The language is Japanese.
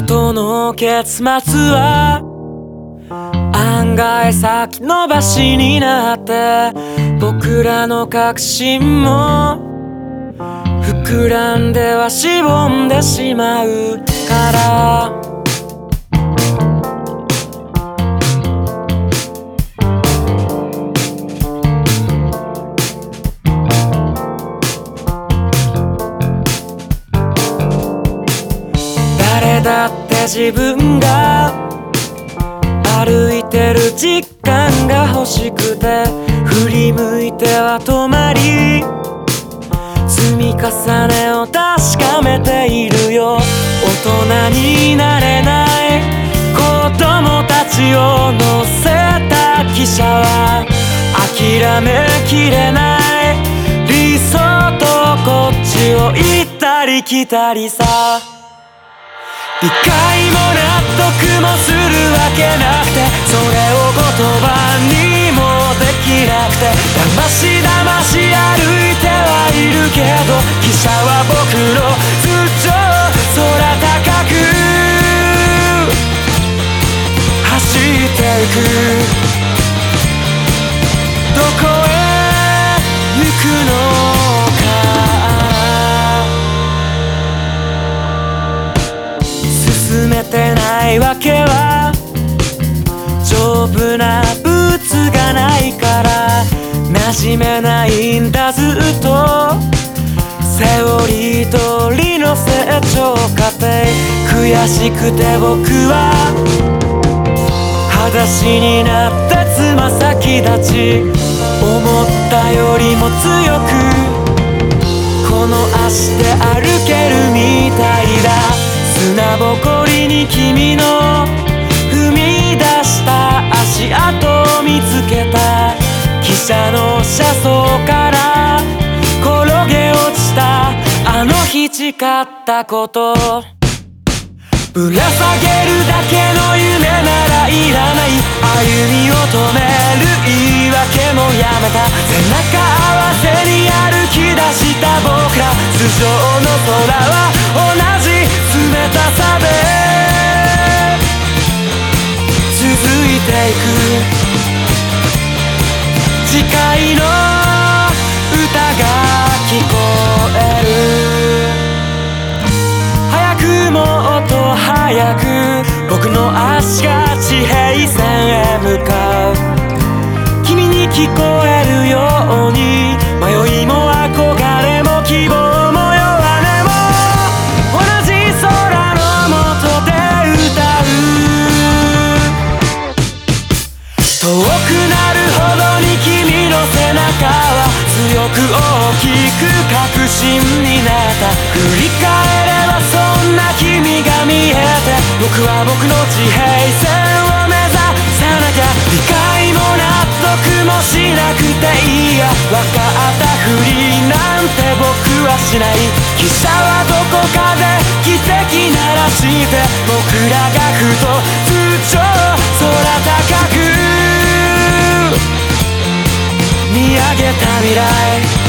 この結末は案外先延ばしになって僕らの確信も膨らんではしぼんでしまうから。だって自分が歩いてる実感が欲しくて振り向いては止まり積み重ねを確かめているよ。大人になれない子供たちを乗せた汽車は諦めきれない理想とこっちを行ったり来たりさ。一回も納得もするわけなくてそれを言葉にもできなくて騙し騙し歩いてはいるけど汽車は僕の頭上空高く走ってゆくないわけは丈夫なブーツがないから馴染めないんだずっとセオリー通りの成長過程悔しくて僕は裸足になってつま先立ち思ったよりも強くこの足で歩けるみたいだ砂ぼこりに君の踏み出した足跡を見つけた。汽車の車窓から転げ落ちたあの日誓ったこと。ぶら下げるだけの夢ならいらない。歩みを止める言い訳もやめた。背中合わせに歩き出した僕ら。頭上の空は早く僕の足が地平線へ向かう。君に聞こえるように迷いも憧れも希望も弱音も。同じ空の下で歌う。遠くなるほどに君の背中は強く大きく確信になった。振り返ればそうな君が見えて僕は僕の地平線を目指さなきゃ理解も納得もしなくていいや分かったふりなんて僕はしない。汽車はどこかで汽笛鳴らして僕らがふと頭上空高く見上げた未来。